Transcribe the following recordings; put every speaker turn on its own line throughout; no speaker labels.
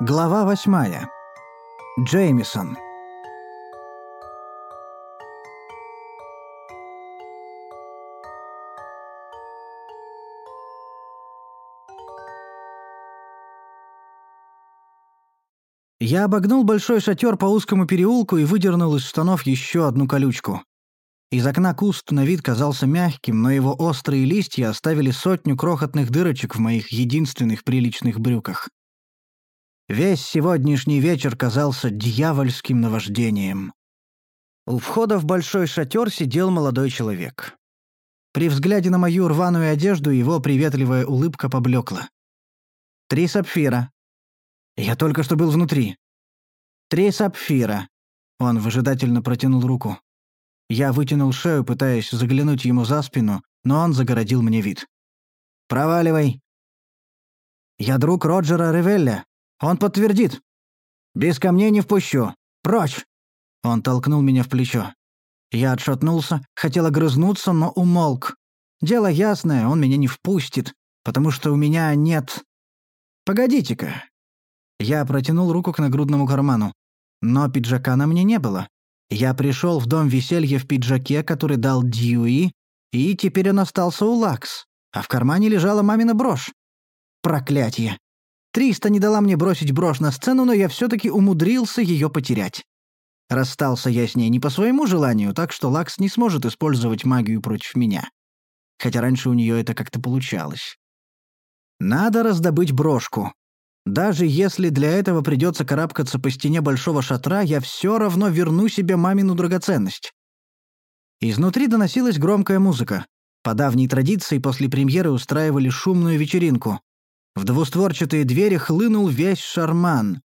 Глава восьмая. Джеймисон. Я обогнул большой шатер по узкому переулку и выдернул из штанов еще одну колючку. Из окна куст на вид казался мягким, но его острые листья оставили сотню крохотных дырочек в моих единственных приличных брюках. Весь сегодняшний вечер казался дьявольским наваждением. У входа в большой шатер сидел молодой человек. При взгляде на мою рваную одежду его приветливая улыбка поблекла. «Три сапфира». «Я только что был внутри». «Три сапфира». Он выжидательно протянул руку. Я вытянул шею, пытаясь заглянуть ему за спину, но он загородил мне вид. «Проваливай». «Я друг Роджера Ревелля. Он подтвердит. Без камней не впущу. Прочь!» Он толкнул меня в плечо. Я отшатнулся, хотел огрызнуться, но умолк. Дело ясное, он меня не впустит, потому что у меня нет... Погодите-ка. Я протянул руку к нагрудному карману. Но пиджака на мне не было. Я пришел в дом веселья в пиджаке, который дал Дьюи, и теперь он остался у Лакс, а в кармане лежала мамина брошь. Проклятье. Триста не дала мне бросить брошь на сцену, но я все-таки умудрился ее потерять. Расстался я с ней не по своему желанию, так что Лакс не сможет использовать магию против меня. Хотя раньше у нее это как-то получалось. Надо раздобыть брошку. Даже если для этого придется карабкаться по стене большого шатра, я все равно верну себе мамину драгоценность. Изнутри доносилась громкая музыка. По давней традиции после премьеры устраивали шумную вечеринку. В двустворчатые двери хлынул весь шарман.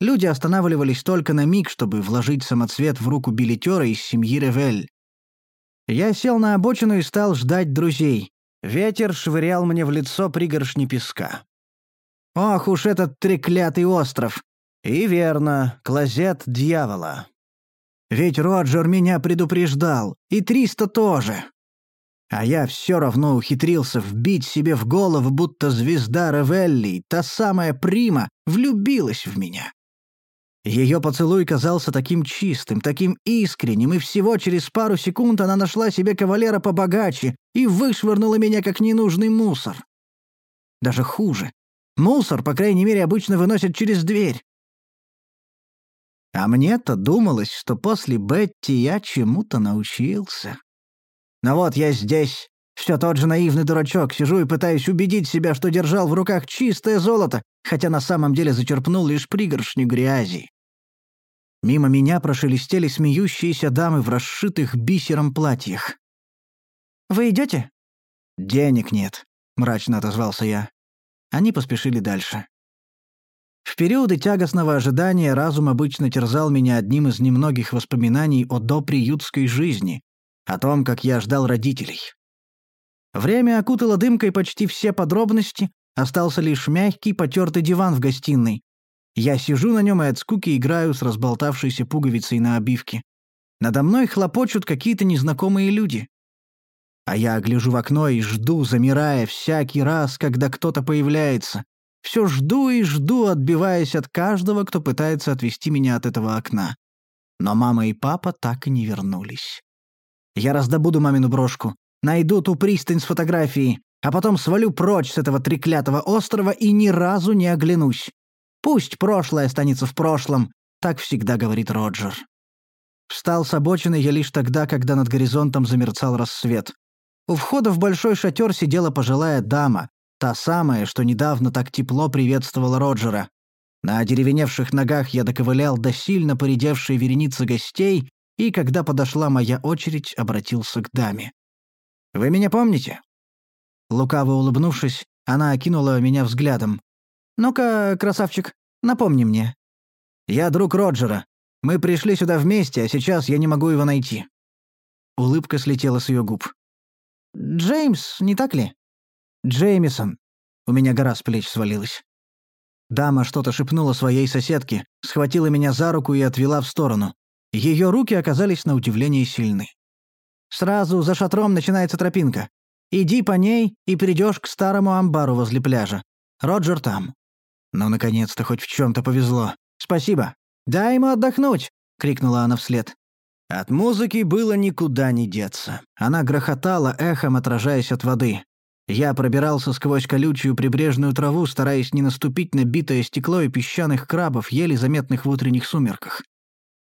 Люди останавливались только на миг, чтобы вложить самоцвет в руку билетера из семьи Ревель. Я сел на обочину и стал ждать друзей. Ветер швырял мне в лицо пригоршни песка. Ох уж этот треклятый остров! И верно, клозет дьявола. Ведь Роджер меня предупреждал, и Триста тоже. А я все равно ухитрился вбить себе в голову, будто звезда Ревелли, та самая Прима, влюбилась в меня. Ее поцелуй казался таким чистым, таким искренним, и всего через пару секунд она нашла себе кавалера побогаче и вышвырнула меня как ненужный мусор. Даже хуже. Мусор, по крайней мере, обычно выносят через дверь. А мне-то думалось, что после Бетти я чему-то научился. Но вот я здесь, все тот же наивный дурачок, сижу и пытаюсь убедить себя, что держал в руках чистое золото, хотя на самом деле зачерпнул лишь пригоршню грязи. Мимо меня прошелестели смеющиеся дамы в расшитых бисером платьях. «Вы идете? «Денег нет», — мрачно отозвался я. Они поспешили дальше. В периоды тягостного ожидания разум обычно терзал меня одним из немногих воспоминаний о доприютской жизни, о том, как я ждал родителей. Время окутало дымкой почти все подробности, остался лишь мягкий потертый диван в гостиной. Я сижу на нем и от скуки играю с разболтавшейся пуговицей на обивке. Надо мной хлопочут какие-то незнакомые люди. А я гляжу в окно и жду, замирая всякий раз, когда кто-то появляется. Все жду и жду, отбиваясь от каждого, кто пытается отвести меня от этого окна. Но мама и папа так и не вернулись. Я раздобуду мамину брошку, найду ту пристань с фотографией, а потом свалю прочь с этого треклятого острова и ни разу не оглянусь. Пусть прошлое останется в прошлом, так всегда говорит Роджер. Встал с обочины я лишь тогда, когда над горизонтом замерцал рассвет. У входа в большой шатер сидела пожилая дама, та самая, что недавно так тепло приветствовала Роджера. На одеревеневших ногах я доковылял до сильно поредевшей вереницы гостей и, когда подошла моя очередь, обратился к даме. «Вы меня помните?» Лукаво улыбнувшись, она окинула меня взглядом. «Ну-ка, красавчик, напомни мне». «Я друг Роджера. Мы пришли сюда вместе, а сейчас я не могу его найти». Улыбка слетела с ее губ. «Джеймс, не так ли?» «Джеймисон». У меня гора с плеч свалилась. Дама что-то шепнула своей соседке, схватила меня за руку и отвела в сторону. Ее руки оказались на удивление сильны. «Сразу за шатром начинается тропинка. Иди по ней и придешь к старому амбару возле пляжа. Роджер там». «Ну, наконец-то, хоть в чем-то повезло. Спасибо. Дай ему отдохнуть!» — крикнула она вслед. От музыки было никуда не деться. Она грохотала, эхом отражаясь от воды. Я пробирался сквозь колючую прибрежную траву, стараясь не наступить на битое стекло и песчаных крабов, еле заметных в утренних сумерках.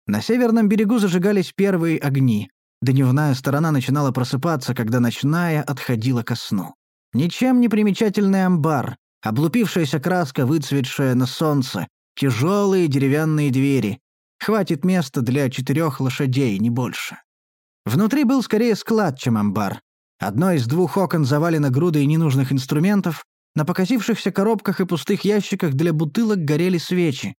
На северном берегу зажигались первые огни. Дневная сторона начинала просыпаться, когда ночная отходила ко сну. Ничем не примечательный амбар, облупившаяся краска, выцветшая на солнце, тяжелые деревянные двери. Хватит места для четырех лошадей, не больше. Внутри был скорее склад, чем амбар. Одно из двух окон завалено грудой ненужных инструментов, на покосившихся коробках и пустых ящиках для бутылок горели свечи.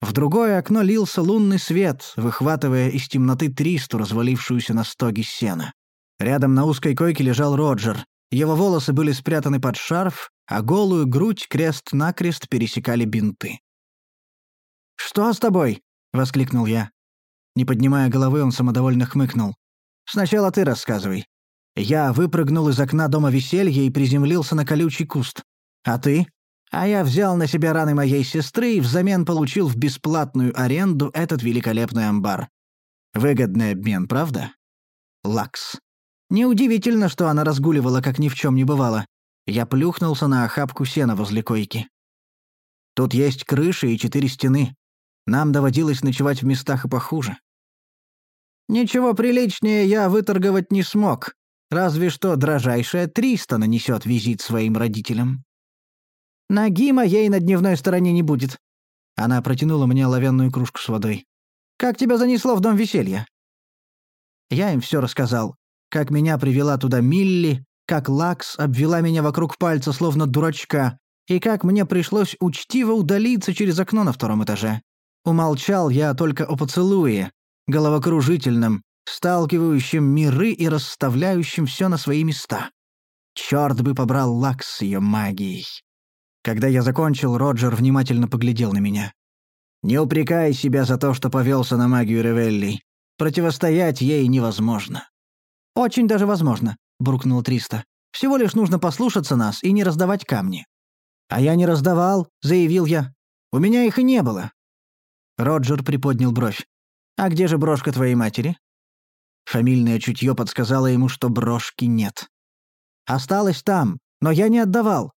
В другое окно лился лунный свет, выхватывая из темноты Тристу, развалившуюся на стоге сена. Рядом на узкой койке лежал Роджер. Его волосы были спрятаны под шарф, а голую грудь крест-накрест пересекали бинты. «Что с тобой?» — воскликнул я. Не поднимая головы, он самодовольно хмыкнул. «Сначала ты рассказывай. Я выпрыгнул из окна дома веселья и приземлился на колючий куст. А ты? А я взял на себя раны моей сестры и взамен получил в бесплатную аренду этот великолепный амбар. Выгодный обмен, правда? Лакс. Неудивительно, что она разгуливала, как ни в чем не бывало. Я плюхнулся на охапку сена возле койки. Тут есть крыша и четыре стены. Нам доводилось ночевать в местах и похуже. Ничего приличнее я выторговать не смог, Разве что дрожайшая Триста нанесет визит своим родителям. Ноги моей на дневной стороне не будет. Она протянула мне оловянную кружку с водой. «Как тебя занесло в дом веселья?» Я им все рассказал. Как меня привела туда Милли, как Лакс обвела меня вокруг пальца, словно дурачка, и как мне пришлось учтиво удалиться через окно на втором этаже. Умолчал я только о поцелуе, головокружительном, сталкивающим миры и расставляющим все на свои места. Черт бы побрал Лакс с ее магией. Когда я закончил, Роджер внимательно поглядел на меня. «Не упрекай себя за то, что повелся на магию Ревелли. Противостоять ей невозможно». «Очень даже возможно», — буркнул Триста. «Всего лишь нужно послушаться нас и не раздавать камни». «А я не раздавал», — заявил я. «У меня их и не было». Роджер приподнял бровь. «А где же брошка твоей матери?» Фамильное чутье подсказало ему, что брошки нет. «Осталось там, но я не отдавал».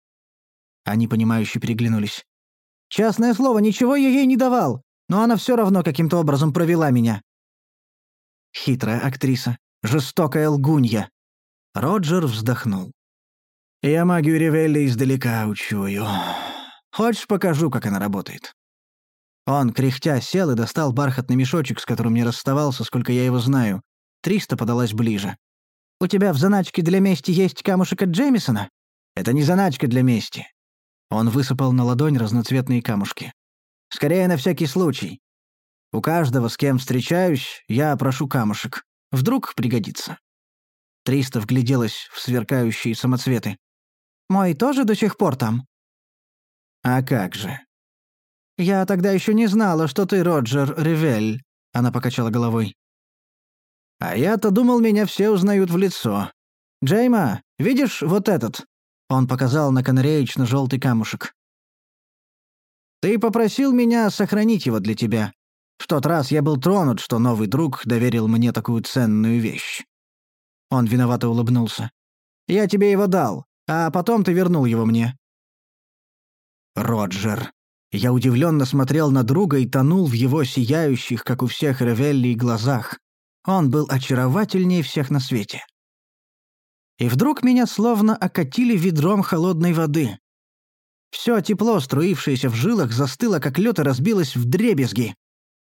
Они, понимающе переглянулись. «Частное слово, ничего я ей не давал, но она все равно каким-то образом провела меня». Хитрая актриса, жестокая лгунья. Роджер вздохнул. «Я магию Ревелли издалека учую. Хочешь, покажу, как она работает?» Он, кряхтя, сел и достал бархатный мешочек, с которым не расставался, сколько я его знаю. Триста подалась ближе. «У тебя в заначке для мести есть камушек от Джеймисона?» «Это не заначка для мести». Он высыпал на ладонь разноцветные камушки. «Скорее на всякий случай. У каждого, с кем встречаюсь, я прошу камушек. Вдруг пригодится». Триста вгляделась в сверкающие самоцветы. «Мой тоже до сих пор там?» «А как же?» «Я тогда еще не знала, что ты Роджер Ревель», — она покачала головой. А я-то думал, меня все узнают в лицо. Джейма, видишь вот этот?» Он показал на канареечно-желтый камушек. «Ты попросил меня сохранить его для тебя. В тот раз я был тронут, что новый друг доверил мне такую ценную вещь». Он виновато улыбнулся. «Я тебе его дал, а потом ты вернул его мне». Роджер. Я удивленно смотрел на друга и тонул в его сияющих, как у всех Ревелли, глазах. Он был очаровательнее всех на свете. И вдруг меня словно окатили ведром холодной воды. Все тепло, струившееся в жилах, застыло, как лед и разбилось в дребезги.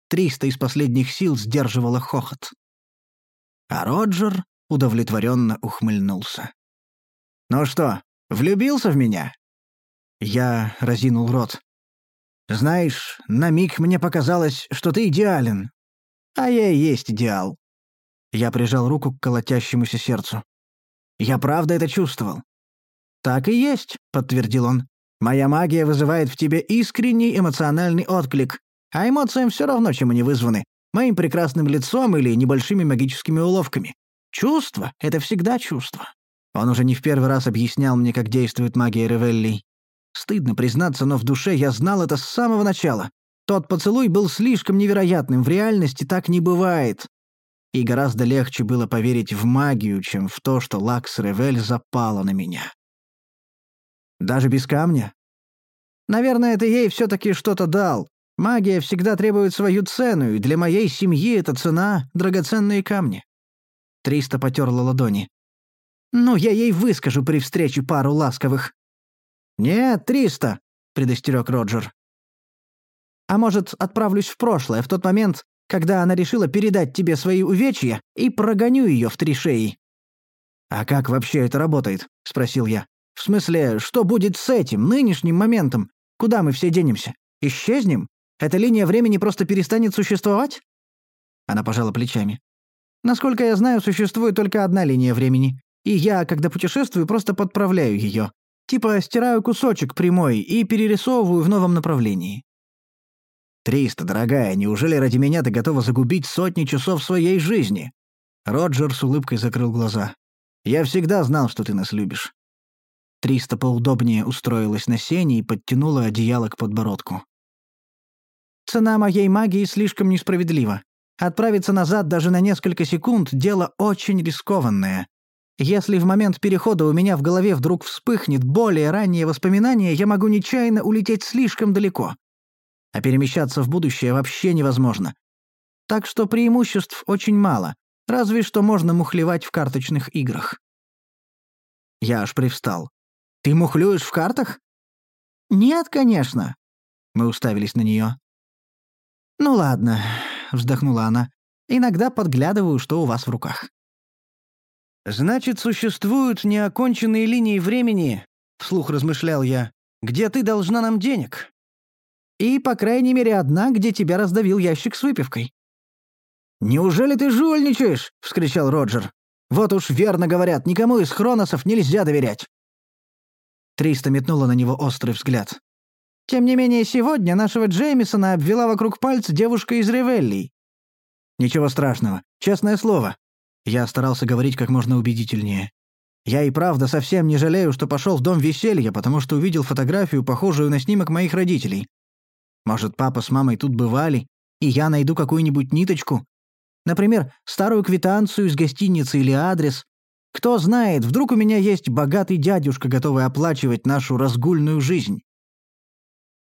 Триста из последних сил сдерживало хохот. А Роджер удовлетворенно ухмыльнулся. «Ну что, влюбился в меня?» Я разинул рот. «Знаешь, на миг мне показалось, что ты идеален. А я и есть идеал. Я прижал руку к колотящемуся сердцу. «Я правда это чувствовал». «Так и есть», — подтвердил он. «Моя магия вызывает в тебе искренний эмоциональный отклик, а эмоциям все равно, чем они вызваны, моим прекрасным лицом или небольшими магическими уловками. Чувство — это всегда чувство». Он уже не в первый раз объяснял мне, как действует магия Ревелли. Стыдно признаться, но в душе я знал это с самого начала. Тот поцелуй был слишком невероятным, в реальности так не бывает. И гораздо легче было поверить в магию, чем в то, что Лакс Ревель запала на меня. Даже без камня? Наверное, ты ей все-таки что-то дал. Магия всегда требует свою цену, и для моей семьи эта цена — драгоценные камни. Триста потерла ладони. «Ну, я ей выскажу при встрече пару ласковых». «Нет, триста», — предостерег Роджер. «А может, отправлюсь в прошлое, в тот момент, когда она решила передать тебе свои увечья, и прогоню ее в три шеи?» «А как вообще это работает?» — спросил я. «В смысле, что будет с этим, нынешним моментом? Куда мы все денемся? Исчезнем? Эта линия времени просто перестанет существовать?» Она пожала плечами. «Насколько я знаю, существует только одна линия времени. И я, когда путешествую, просто подправляю ее. Типа стираю кусочек прямой и перерисовываю в новом направлении. «Триста, дорогая, неужели ради меня ты готова загубить сотни часов своей жизни?» Роджер с улыбкой закрыл глаза. «Я всегда знал, что ты нас любишь». Триста поудобнее устроилась на сене и подтянула одеяло к подбородку. «Цена моей магии слишком несправедлива. Отправиться назад даже на несколько секунд — дело очень рискованное. Если в момент перехода у меня в голове вдруг вспыхнет более раннее воспоминание, я могу нечаянно улететь слишком далеко. А перемещаться в будущее вообще невозможно. Так что преимуществ очень мало, разве что можно мухлевать в карточных играх. Я аж привстал. «Ты мухлюешь в картах?» «Нет, конечно». Мы уставились на нее. «Ну ладно», — вздохнула она. «Иногда подглядываю, что у вас в руках». «Значит, существуют неоконченные линии времени», — вслух размышлял я, — «где ты должна нам денег». «И, по крайней мере, одна, где тебя раздавил ящик с выпивкой». «Неужели ты жульничаешь?» — вскричал Роджер. «Вот уж верно говорят, никому из хроносов нельзя доверять». Триста метнула на него острый взгляд. «Тем не менее, сегодня нашего Джеймисона обвела вокруг пальца девушка из Ревелли». «Ничего страшного, честное слово. Я старался говорить как можно убедительнее. Я и правда совсем не жалею, что пошел в дом веселья, потому что увидел фотографию, похожую на снимок моих родителей. Может, папа с мамой тут бывали, и я найду какую-нибудь ниточку? Например, старую квитанцию из гостиницы или адрес. Кто знает, вдруг у меня есть богатый дядюшка, готовый оплачивать нашу разгульную жизнь.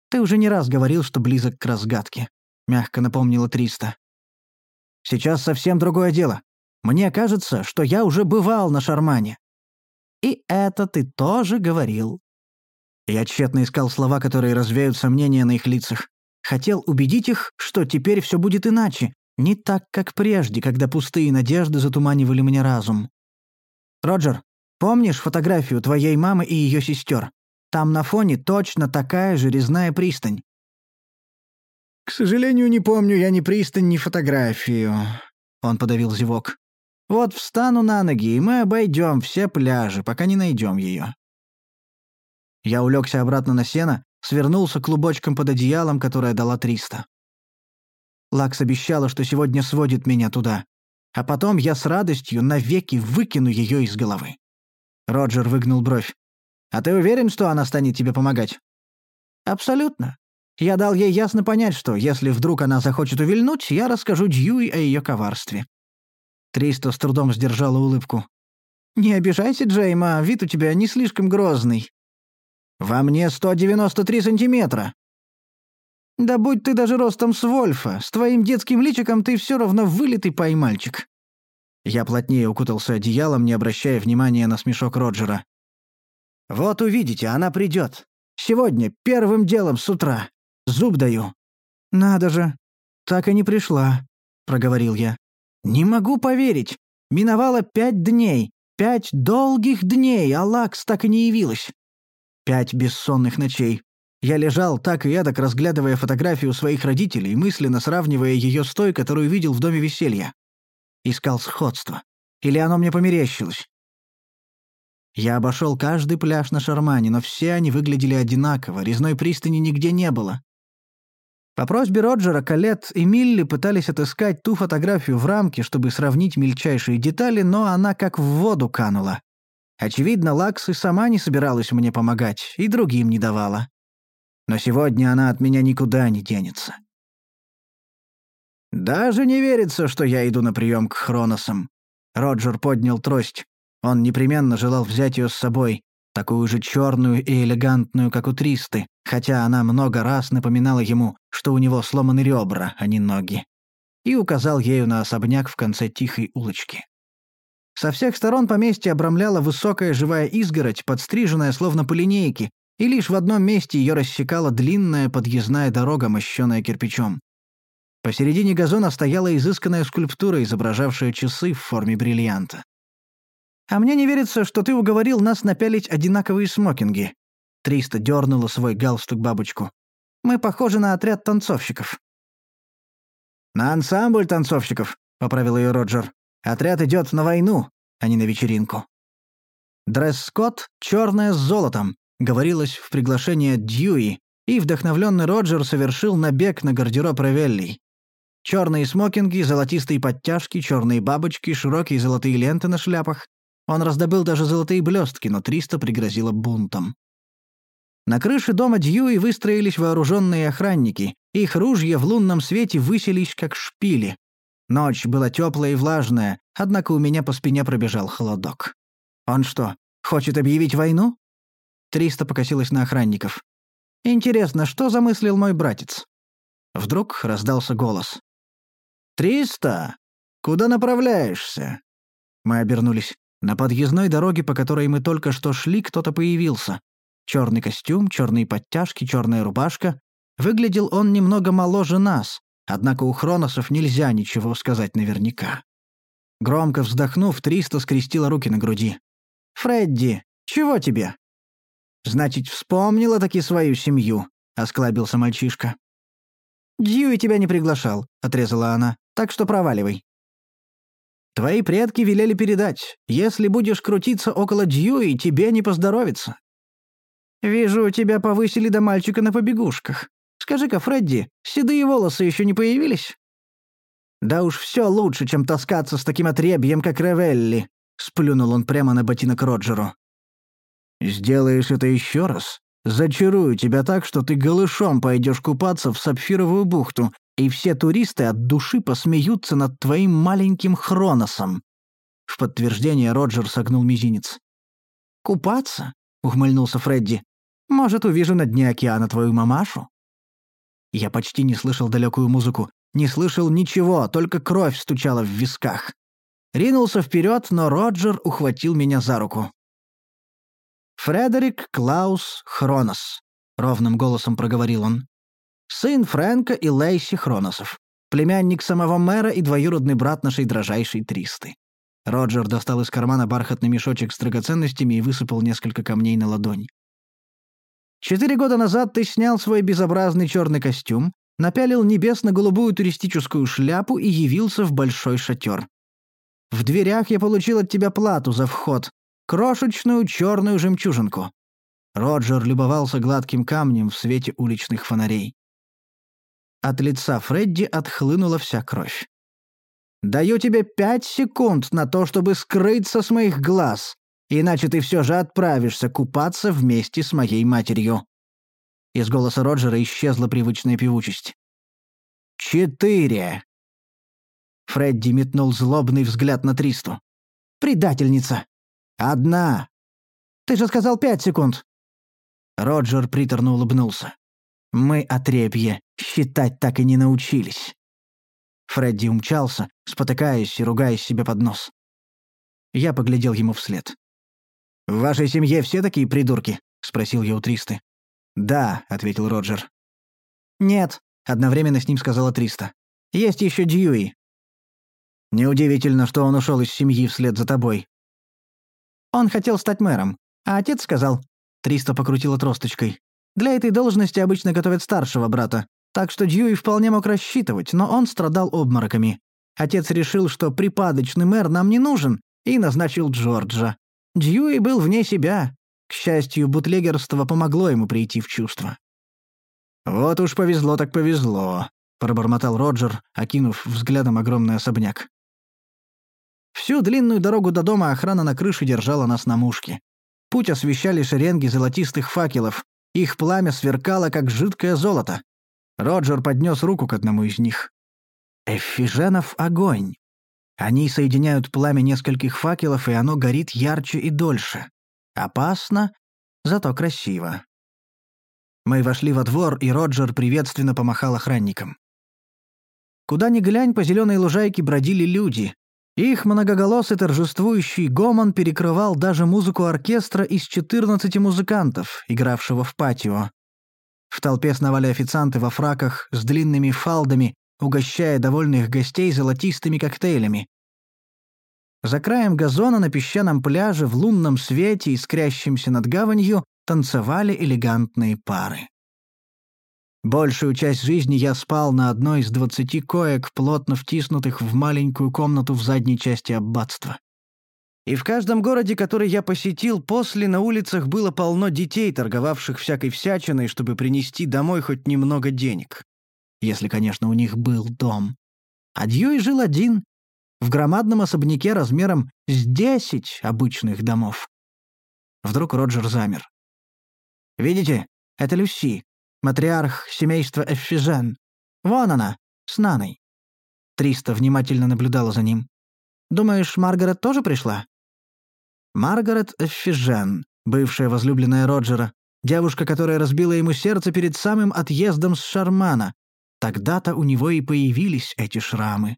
Ты уже не раз говорил, что близок к разгадке, мягко напомнила Триста. Сейчас совсем другое дело. Мне кажется, что я уже бывал на Шармане». «И это ты тоже говорил». Я тщетно искал слова, которые развеют сомнения на их лицах. Хотел убедить их, что теперь все будет иначе, не так, как прежде, когда пустые надежды затуманивали мне разум. «Роджер, помнишь фотографию твоей мамы и ее сестер? Там на фоне точно такая же резная пристань». «К сожалению, не помню я ни пристань, ни фотографию», — он подавил зевок. Вот встану на ноги, и мы обойдем все пляжи, пока не найдем ее. Я улегся обратно на сено, свернулся клубочком под одеялом, которое дала Триста. Лакс обещала, что сегодня сводит меня туда, а потом я с радостью навеки выкину ее из головы. Роджер выгнул бровь. «А ты уверен, что она станет тебе помогать?» «Абсолютно. Я дал ей ясно понять, что, если вдруг она захочет увильнуть, я расскажу Дьюи о ее коварстве. Триста с трудом сдержала улыбку. «Не обижайся, Джейма, вид у тебя не слишком грозный». «Во мне 193 сантиметра». «Да будь ты даже ростом с Вольфа, с твоим детским личиком ты все равно вылитый поймальчик». Я плотнее укутался одеялом, не обращая внимания на смешок Роджера. «Вот увидите, она придет. Сегодня, первым делом с утра. Зуб даю». «Надо же, так и не пришла», — проговорил я. «Не могу поверить. Миновало пять дней. Пять долгих дней, а Лакс так и не явилась. Пять бессонных ночей. Я лежал так и эдак, разглядывая фотографию своих родителей, мысленно сравнивая ее с той, которую видел в доме веселья. Искал сходство. Или оно мне померещилось? Я обошел каждый пляж на Шармане, но все они выглядели одинаково, резной пристани нигде не было. По просьбе Роджера, Калет и Милли пытались отыскать ту фотографию в рамке, чтобы сравнить мельчайшие детали, но она как в воду канула. Очевидно, Лакс и сама не собиралась мне помогать, и другим не давала. Но сегодня она от меня никуда не денется. «Даже не верится, что я иду на прием к Хроносам». Роджер поднял трость. Он непременно желал взять ее с собой, такую же черную и элегантную, как у Тристы, хотя она много раз напоминала ему, что у него сломаны ребра, а не ноги. И указал ею на особняк в конце тихой улочки. Со всех сторон поместье обрамляла высокая живая изгородь, подстриженная словно по линейке, и лишь в одном месте ее рассекала длинная подъездная дорога, мощенная кирпичом. Посередине газона стояла изысканная скульптура, изображавшая часы в форме бриллианта. «А мне не верится, что ты уговорил нас напялить одинаковые смокинги». Триста дернула свой галстук-бабочку. «Мы похожи на отряд танцовщиков». «На ансамбль танцовщиков», — поправил ее Роджер. «Отряд идет на войну, а не на вечеринку». «Дресс-код — черное с золотом», — говорилось в приглашении Дьюи, и вдохновленный Роджер совершил набег на гардероб Ревелли. Черные смокинги, золотистые подтяжки, черные бабочки, широкие золотые ленты на шляпах. Он раздобыл даже золотые блестки, но Триста пригрозила бунтом. На крыше дома Дьюи выстроились вооруженные охранники. Их ружья в лунном свете высились, как шпили. Ночь была теплая и влажная, однако у меня по спине пробежал холодок. «Он что, хочет объявить войну?» Триста покосилась на охранников. «Интересно, что замыслил мой братец?» Вдруг раздался голос. «Триста! Куда направляешься?» Мы обернулись. На подъездной дороге, по которой мы только что шли, кто-то появился. Черный костюм, черные подтяжки, черная рубашка. Выглядел он немного моложе нас, однако у Хроносов нельзя ничего сказать наверняка. Громко вздохнув, Триста скрестила руки на груди. «Фредди, чего тебе?» «Значит, вспомнила таки свою семью», — осклабился мальчишка. «Дьюи тебя не приглашал», — отрезала она, — «так что проваливай». «Твои предки велели передать. Если будешь крутиться около Дьюи, тебе не поздоровится». «Вижу, тебя повысили до мальчика на побегушках. Скажи-ка, Фредди, седые волосы еще не появились?» «Да уж все лучше, чем таскаться с таким отребьем, как Ревелли», — сплюнул он прямо на ботинок Роджеру. «Сделаешь это еще раз, Зачарую тебя так, что ты голышом пойдешь купаться в Сапфировую бухту, и все туристы от души посмеются над твоим маленьким Хроносом». В подтверждение Роджер согнул мизинец. «Купаться?» — ухмыльнулся Фредди. «Может, увижу на дне океана твою мамашу?» Я почти не слышал далекую музыку, не слышал ничего, только кровь стучала в висках. Ринулся вперед, но Роджер ухватил меня за руку. «Фредерик Клаус Хронос», — ровным голосом проговорил он. «Сын Фрэнка и Лейси Хроносов, племянник самого мэра и двоюродный брат нашей дрожайшей Тристы». Роджер достал из кармана бархатный мешочек с драгоценностями и высыпал несколько камней на ладонь. «Четыре года назад ты снял свой безобразный черный костюм, напялил небесно-голубую туристическую шляпу и явился в большой шатер. В дверях я получил от тебя плату за вход, крошечную черную жемчужинку. Роджер любовался гладким камнем в свете уличных фонарей. От лица Фредди отхлынула вся кровь. «Даю тебе пять секунд на то, чтобы скрыться с моих глаз, иначе ты все же отправишься купаться вместе с моей матерью». Из голоса Роджера исчезла привычная певучесть. «Четыре!» Фредди метнул злобный взгляд на Тристу. «Предательница! «Одна!» «Ты же сказал пять секунд!» Роджер приторно улыбнулся. «Мы, отребье, считать так и не научились». Фредди умчался, спотыкаясь и ругаясь себе под нос. Я поглядел ему вслед. «В вашей семье все такие придурки?» — спросил я у Тристы. «Да», — ответил Роджер. «Нет», — одновременно с ним сказала Триста. «Есть еще Дьюи». «Неудивительно, что он ушел из семьи вслед за тобой», он хотел стать мэром, а отец сказал... Триста покрутила тросточкой. Для этой должности обычно готовят старшего брата, так что Дьюи вполне мог рассчитывать, но он страдал обмороками. Отец решил, что припадочный мэр нам не нужен, и назначил Джорджа. Дьюи был вне себя. К счастью, бутлегерство помогло ему прийти в чувство. «Вот уж повезло так повезло», — пробормотал Роджер, окинув взглядом огромный особняк. Всю длинную дорогу до дома охрана на крыше держала нас на мушке. Путь освещали шеренги золотистых факелов. Их пламя сверкало, как жидкое золото. Роджер поднес руку к одному из них. «Эффиженов огонь. Они соединяют пламя нескольких факелов, и оно горит ярче и дольше. Опасно, зато красиво». Мы вошли во двор, и Роджер приветственно помахал охранникам. Куда ни глянь, по зеленой лужайке бродили люди. Их многоголосый торжествующий гомон перекрывал даже музыку оркестра из 14 музыкантов, игравшего в патио. В толпе сновали официанты во фраках с длинными фалдами, угощая довольных гостей золотистыми коктейлями. За краем газона на песчаном пляже в лунном свете, искрящемся над гаванью, танцевали элегантные пары. Большую часть жизни я спал на одной из двадцати коек, плотно втиснутых в маленькую комнату в задней части аббатства. И в каждом городе, который я посетил, после на улицах было полно детей, торговавших всякой всячиной, чтобы принести домой хоть немного денег. Если, конечно, у них был дом. А Дьюи жил один, в громадном особняке размером с десять обычных домов. Вдруг Роджер замер. «Видите, это Люси, матриарх семейства Эффижен. Вон она, с Наной». Триста внимательно наблюдала за ним. «Думаешь, Маргарет тоже пришла?» Маргарет Эффижен, бывшая возлюбленная Роджера, девушка, которая разбила ему сердце перед самым отъездом с Шармана. Тогда-то у него и появились эти шрамы.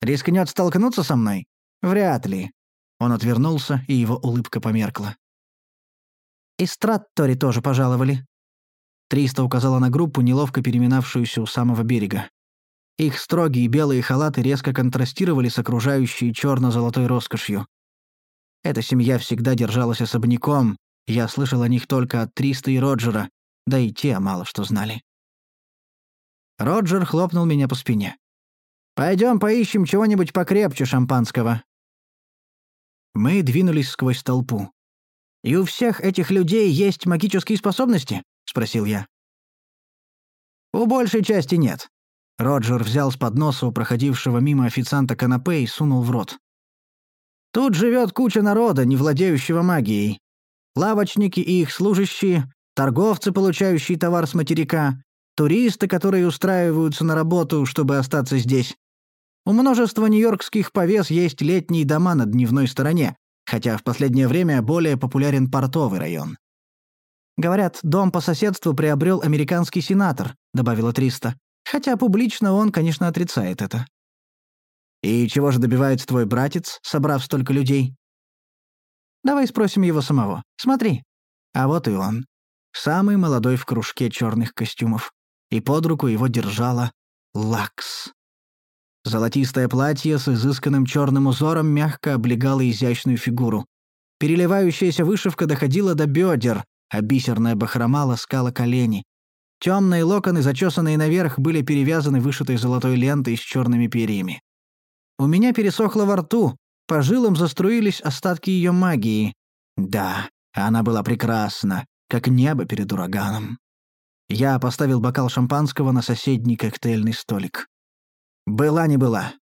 «Рискнет столкнуться со мной? Вряд ли». Он отвернулся, и его улыбка померкла. «И Страттори тоже пожаловали. Триста указала на группу, неловко переминавшуюся у самого берега. Их строгие белые халаты резко контрастировали с окружающей черно-золотой роскошью. Эта семья всегда держалась особняком, я слышал о них только от Триста и Роджера, да и те мало что знали. Роджер хлопнул меня по спине. «Пойдем поищем чего-нибудь покрепче шампанского». Мы двинулись сквозь толпу. «И у всех этих людей есть магические способности?» — спросил я. «У большей части нет». Роджер взял с подноса у проходившего мимо официанта канапе и сунул в рот. «Тут живет куча народа, не владеющего магией. Лавочники и их служащие, торговцы, получающие товар с материка, туристы, которые устраиваются на работу, чтобы остаться здесь. У множества нью-йоркских повес есть летние дома на дневной стороне, хотя в последнее время более популярен портовый район. Говорят, дом по соседству приобрел американский сенатор», — добавила Триста. «Хотя публично он, конечно, отрицает это». «И чего же добивается твой братец, собрав столько людей?» «Давай спросим его самого. Смотри». А вот и он. Самый молодой в кружке черных костюмов. И под руку его держала Лакс. Золотистое платье с изысканным черным узором мягко облегало изящную фигуру. Переливающаяся вышивка доходила до бедер, а бисерная бахрома ласкала колени. Темные локоны, зачесанные наверх, были перевязаны вышитой золотой лентой с черными перьями. У меня пересохло во рту, по жилам заструились остатки ее магии. Да, она была прекрасна, как небо перед ураганом. Я поставил бокал шампанского на соседний коктейльный столик. Была не была.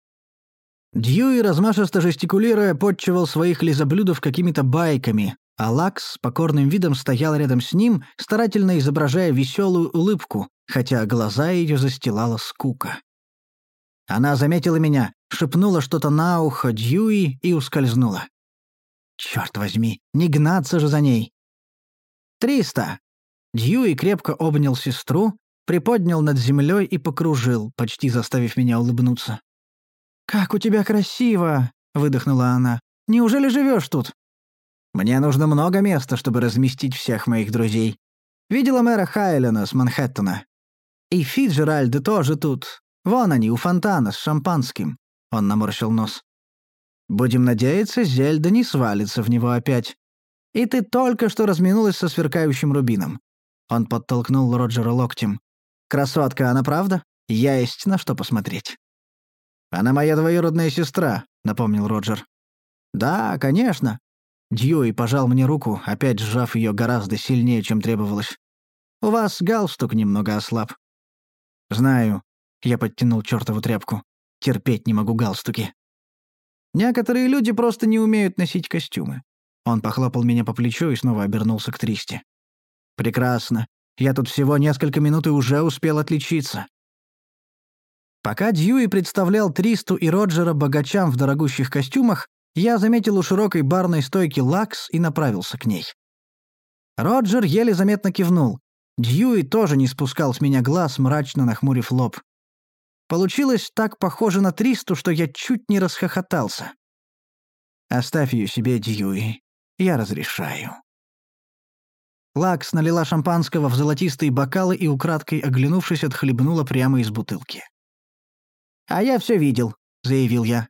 Дьюи, размашисто жестикулируя, подчевал своих лизоблюдов какими-то байками, а Лакс с покорным видом стоял рядом с ним, старательно изображая веселую улыбку, хотя глаза ее застилала скука. Она заметила меня, шепнула что-то на ухо Дьюи и ускользнула. Черт возьми, не гнаться же за ней. «Триста!» Дьюи крепко обнял сестру, приподнял над землей и покружил, почти заставив меня улыбнуться. «Как у тебя красиво!» — выдохнула она. «Неужели живешь тут?» Мне нужно много места, чтобы разместить всех моих друзей. Видела мэра Хайлена с Манхэттена. И Фиджеральды тоже тут. Вон они, у фонтана, с шампанским. Он наморщил нос. Будем надеяться, Зельда не свалится в него опять. И ты только что разминулась со сверкающим рубином. Он подтолкнул Роджера локтем. «Красотка, она правда? Есть на что посмотреть». «Она моя двоюродная сестра», — напомнил Роджер. «Да, конечно. Дьюи пожал мне руку, опять сжав ее гораздо сильнее, чем требовалось. «У вас галстук немного ослаб». «Знаю». Я подтянул чертову тряпку. Терпеть не могу галстуки. Некоторые люди просто не умеют носить костюмы». Он похлопал меня по плечу и снова обернулся к Тристи. «Прекрасно. Я тут всего несколько минут и уже успел отличиться». Пока Дьюи представлял Тристу и Роджера богачам в дорогущих костюмах, я заметил у широкой барной стойки лакс и направился к ней. Роджер еле заметно кивнул. Дьюи тоже не спускал с меня глаз, мрачно нахмурив лоб. Получилось так похоже на Тристу, что я чуть не расхохотался. «Оставь ее себе, Дьюи. Я разрешаю». Лакс налила шампанского в золотистые бокалы и, украдкой оглянувшись, отхлебнула прямо из бутылки. «А я все видел», — заявил я.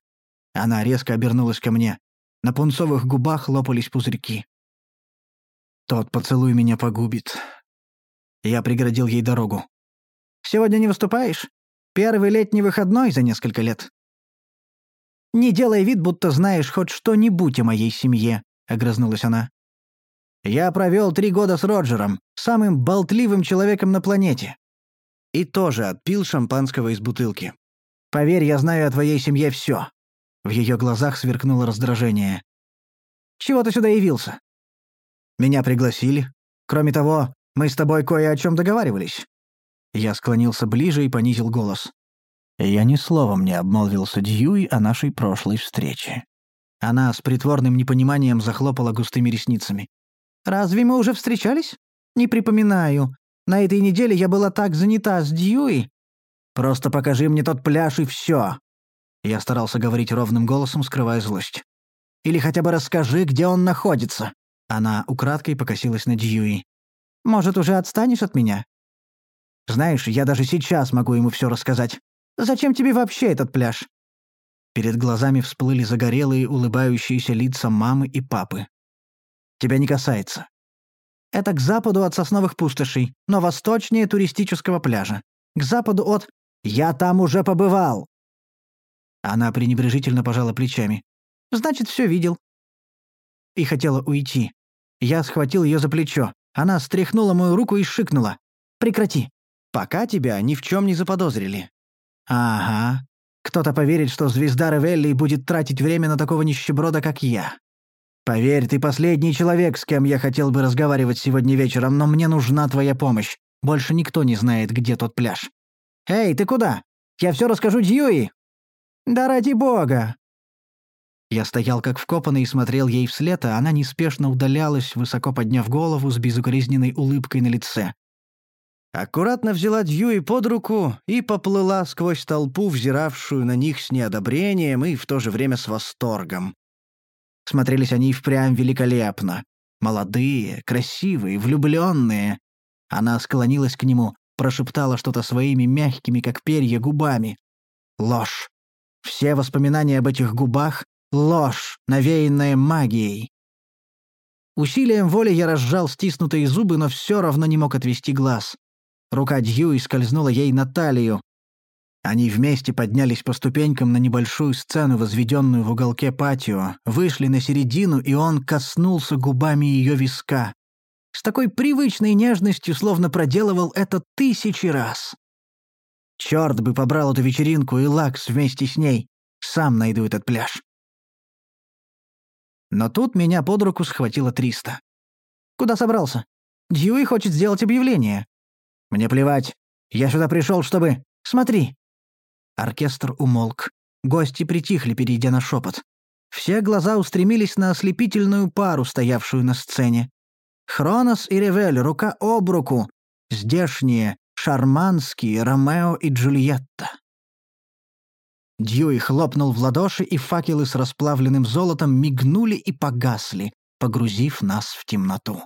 Она резко обернулась ко мне. На пунцовых губах лопались пузырьки. «Тот поцелуй меня погубит». Я преградил ей дорогу. «Сегодня не выступаешь? Первый летний выходной за несколько лет». «Не делай вид, будто знаешь хоть что-нибудь о моей семье», — огрызнулась она. «Я провел три года с Роджером, самым болтливым человеком на планете». И тоже отпил шампанского из бутылки. «Поверь, я знаю о твоей семье все. В ее глазах сверкнуло раздражение. «Чего ты сюда явился?» «Меня пригласили. Кроме того, мы с тобой кое о чем договаривались». Я склонился ближе и понизил голос. Я ни словом не обмолвился Дьюи о нашей прошлой встрече. Она с притворным непониманием захлопала густыми ресницами. «Разве мы уже встречались? Не припоминаю. На этой неделе я была так занята с Дьюи. Просто покажи мне тот пляж и все. Я старался говорить ровным голосом, скрывая злость. «Или хотя бы расскажи, где он находится». Она украдкой покосилась на Дьюи. «Может, уже отстанешь от меня?» «Знаешь, я даже сейчас могу ему все рассказать. Зачем тебе вообще этот пляж?» Перед глазами всплыли загорелые, улыбающиеся лица мамы и папы. «Тебя не касается. Это к западу от сосновых пустошей, но восточнее туристического пляжа. К западу от... Я там уже побывал!» Она пренебрежительно пожала плечами. «Значит, все видел». И хотела уйти. Я схватил ее за плечо. Она стряхнула мою руку и шикнула. «Прекрати. Пока тебя ни в чем не заподозрили». «Ага. Кто-то поверит, что звезда Ревелли будет тратить время на такого нищеброда, как я. Поверь, ты последний человек, с кем я хотел бы разговаривать сегодня вечером, но мне нужна твоя помощь. Больше никто не знает, где тот пляж». «Эй, ты куда? Я все расскажу Дьюи!» «Да ради бога!» Я стоял как вкопанный и смотрел ей вслед, а она неспешно удалялась, высоко подняв голову с безукоризненной улыбкой на лице. Аккуратно взяла Дьюи под руку и поплыла сквозь толпу, взиравшую на них с неодобрением и в то же время с восторгом. Смотрелись они впрямь великолепно. Молодые, красивые, влюбленные. Она склонилась к нему, прошептала что-то своими мягкими, как перья, губами. Ложь. Все воспоминания об этих губах — ложь, навеянная магией. Усилием воли я разжал стиснутые зубы, но все равно не мог отвести глаз. Рука Дьюи скользнула ей на талию. Они вместе поднялись по ступенькам на небольшую сцену, возведенную в уголке патио, вышли на середину, и он коснулся губами ее виска. С такой привычной нежностью, словно проделывал это тысячи раз. Черт бы побрал эту вечеринку и Лакс вместе с ней. Сам найду этот пляж. Но тут меня под руку схватило Триста. «Куда собрался? Дьюи хочет сделать объявление». «Мне плевать. Я сюда пришел, чтобы... Смотри!» Оркестр умолк. Гости притихли, перейдя на шепот. Все глаза устремились на ослепительную пару, стоявшую на сцене. Хронос и Ревель, рука об руку. Здешние, Шарманские, Ромео и Джульетта. Дьюи хлопнул в ладоши, и факелы с расплавленным золотом мигнули и погасли, погрузив нас в темноту.